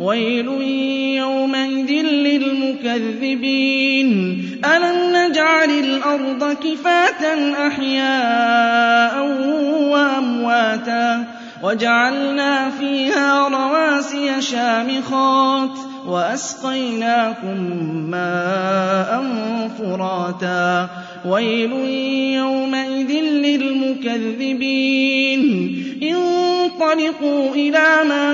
ويل يومئذ للمكذبين. ألم نجعل الأرض كفاة أحياء وأمواتا وجعلنا فيها رواسي شامخات وأسقيناكم ماء فراتا. ويل يومئذ للمكذبين. انطلقوا إلى ما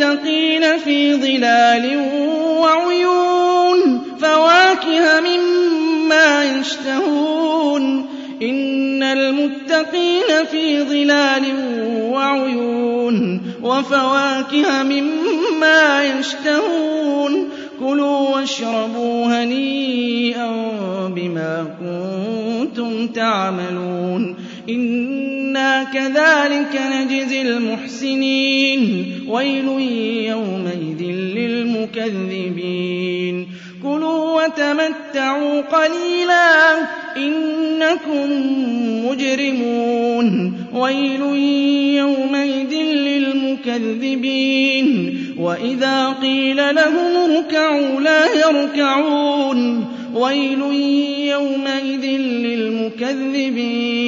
المتقين في ظلال وعيون فواكه مما يشتهون إن المتقين في ظلال وعيون وفواكه مما يشتهون كُلُوا وَاشْرَبُوا هَنِيئًا بِمَا كُنتُمْ تَعْمَلُونَ إِنَّا كَذَٰلِكَ نَجْزِي الْمُحْسِنِينَ وَيْلٌ يَوْمَئِذٍ لِّلْمُكَذِّبِينَ كُلُوا وَتَمَتَّعُوا قَلِيلًا إِنَّكُم مُّجْرِمُونَ وَيْلٌ يَوْمَئِذٍ لِّلْمُكَذِّبِينَ وَإِذَا قِيلَ لَهُمُ ارْكَعُوا لَا يَرْكَعُونَ وَيْلٌ يَوْمَئِذٍ لِّلْمُكَذِّبِينَ